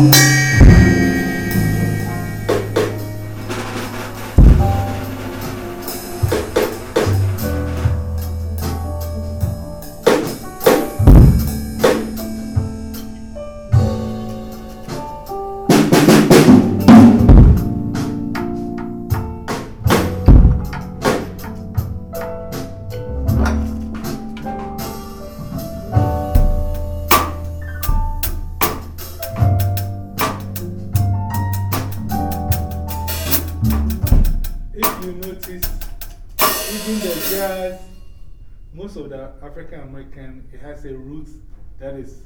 If it has a root that is.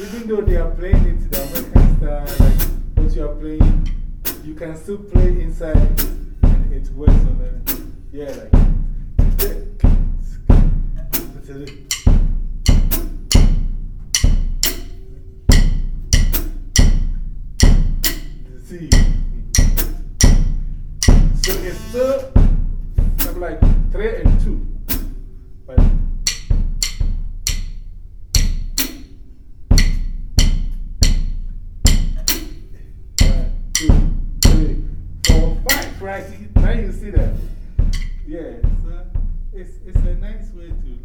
Even though they are playing it the American style, like what you are playing, you can still play inside and it works on the. Yeah, like. See. So it's still I'm like three and two. But one, two, three, four, five, right? Now you see that. Yeah, so it's, it's a nice way to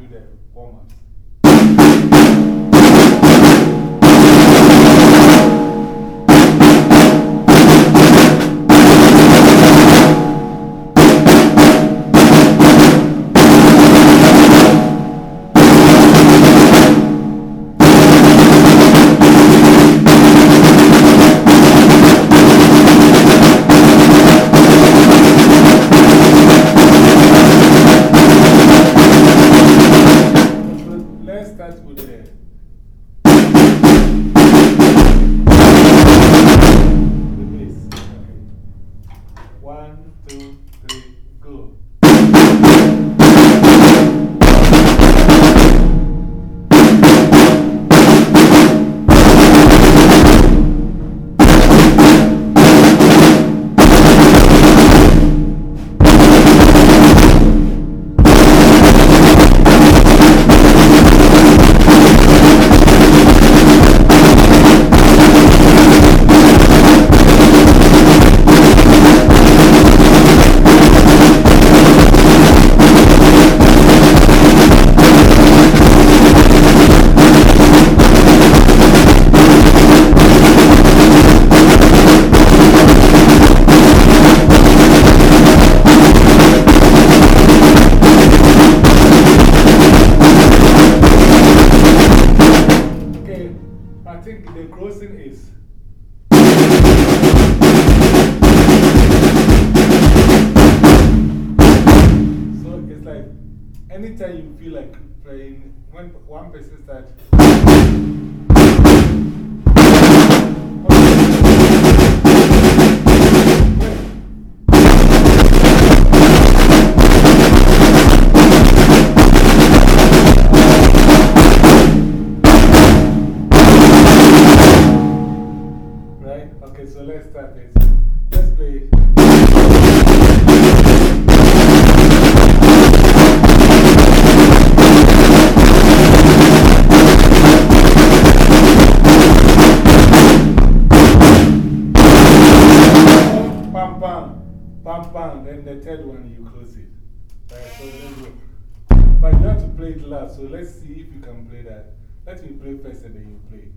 do the warm ups. Play that. Let me play first and then you play.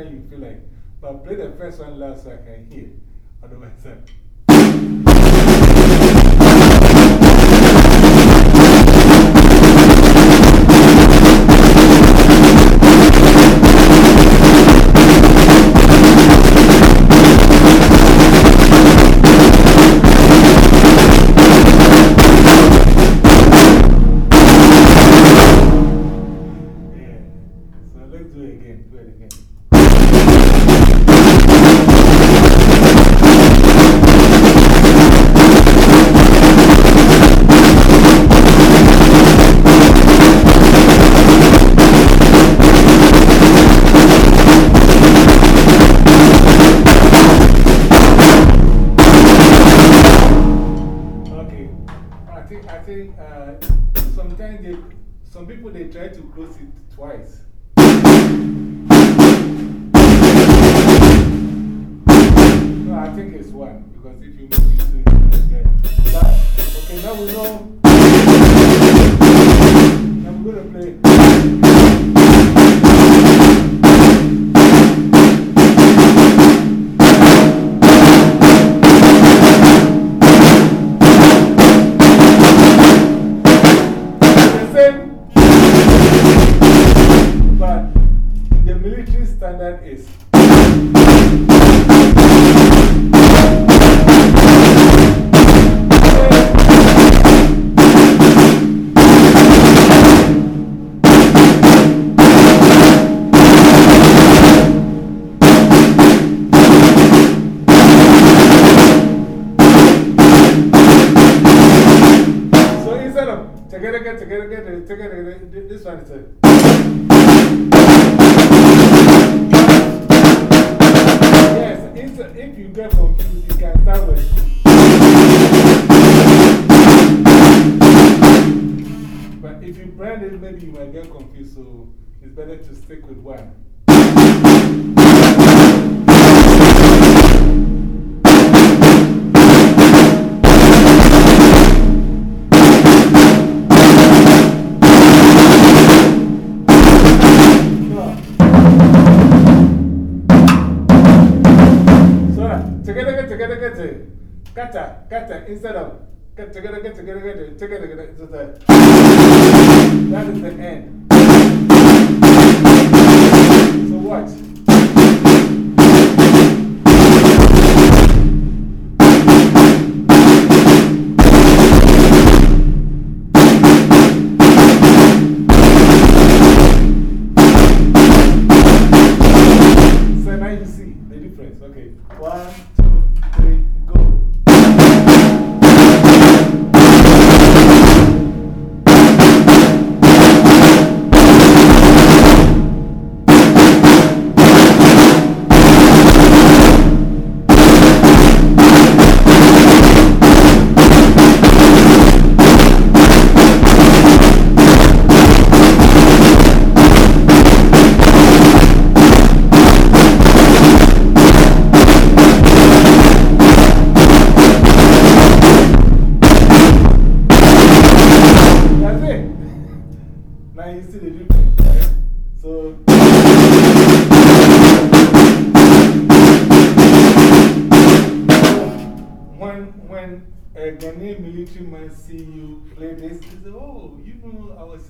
Anytime you feel like, but play the first one last so I can hear. Otherwise, uh, think, uh, sometimes they, some people they try to close it twice. No, I think it's one because if you make it two, then. But, okay, now we know. Now we're going to play. Maybe you might get confused, so it's better to stick with one. Kata, kata, instead of get together, get together, get together, get together. That is the end.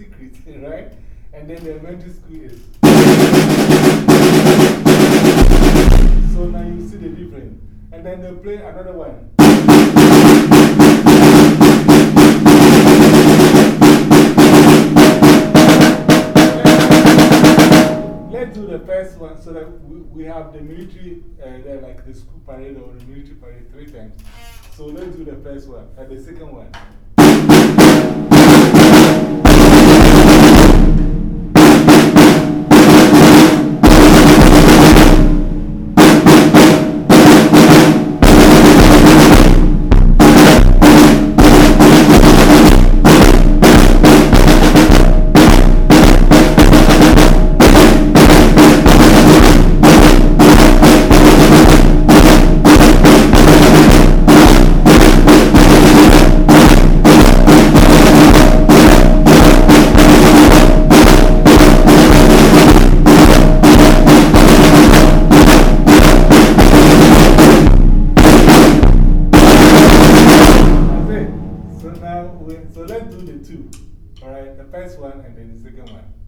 right? And then the elementary school is. So now you see the difference. And then they play another one. Let's do the first one so that we, we have the military, uh, like the school parade or the military parade three times. So let's do the first one and the second one. first one and then the second one.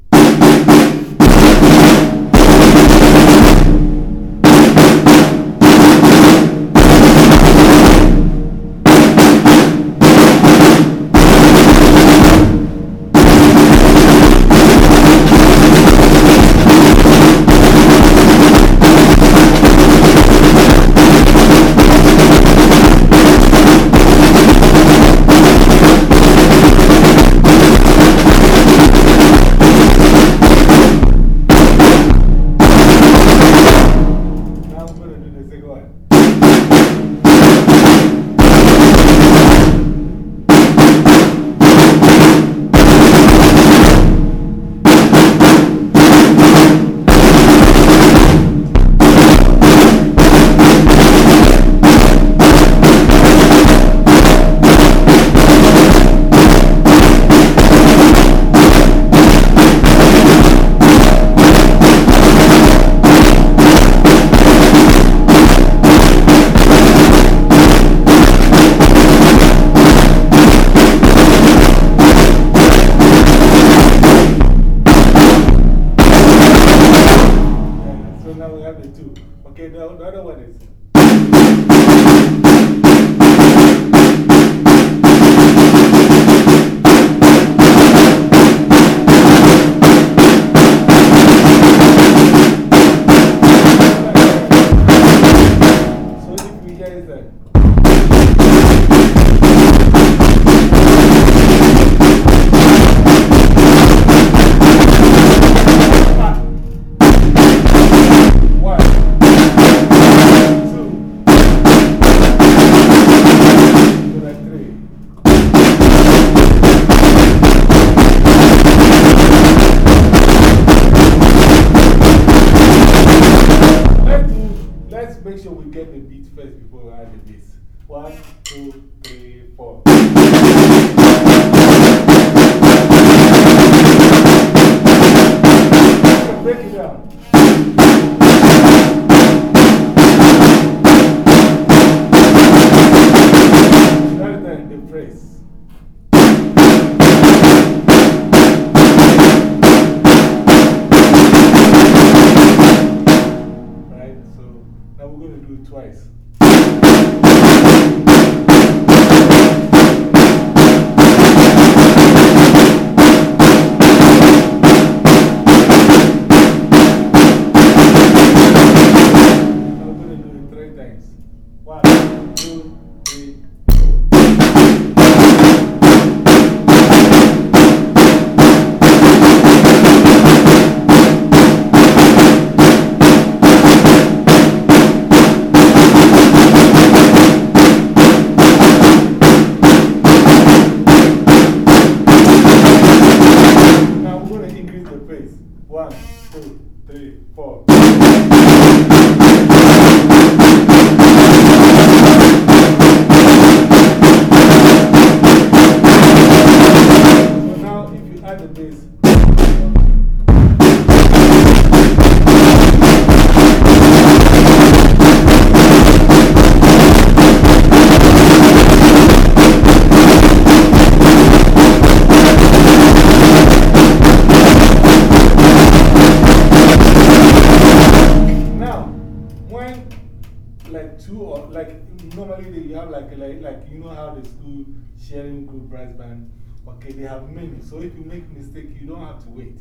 Normally they have like, like, like you know how the school sharing group brass band, okay, they have many. So if you make mistake, you don't have to wait.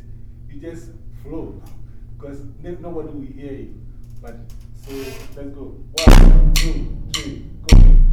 You just flow because nobody will hear you. But so let's go. One, two, three, go.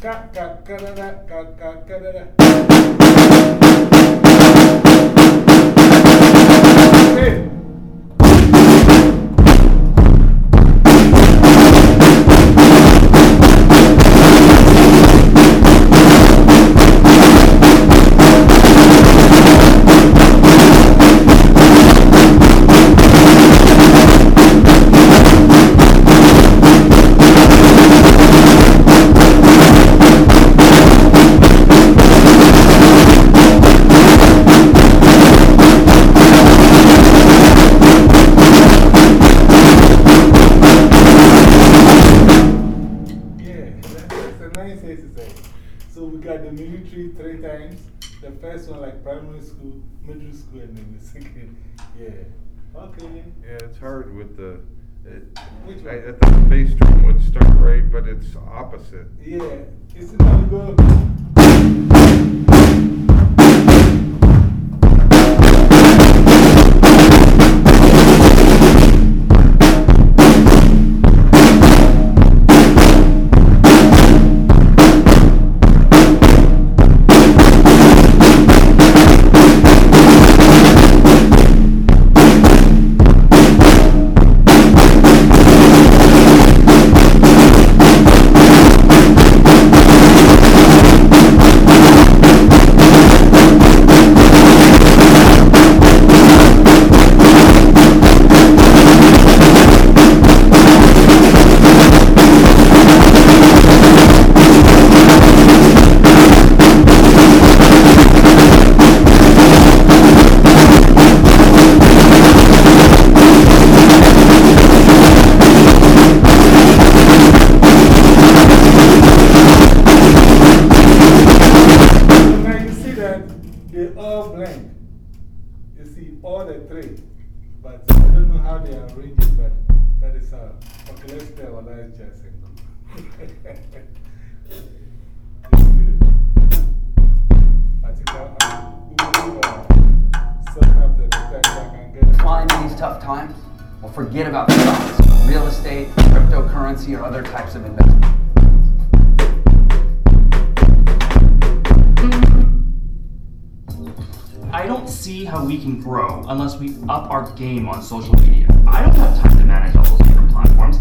カカカララカカえっ times. The first one, like primary school, middle school, and then the second. Yeah. Okay. Yeah, it's hard with the. It, Which I, one? I thought the bass drum would start right, but it's opposite. Yeah. Is it gonna You see, all the three. But I don't know how they are it, but that is let's play our last jazz. I think I, in these tough times? Well, forget about stocks, real estate, cryptocurrency, or other types of investment. I don't see how we can grow unless we up our game on social media. I don't have time to manage all those different platforms.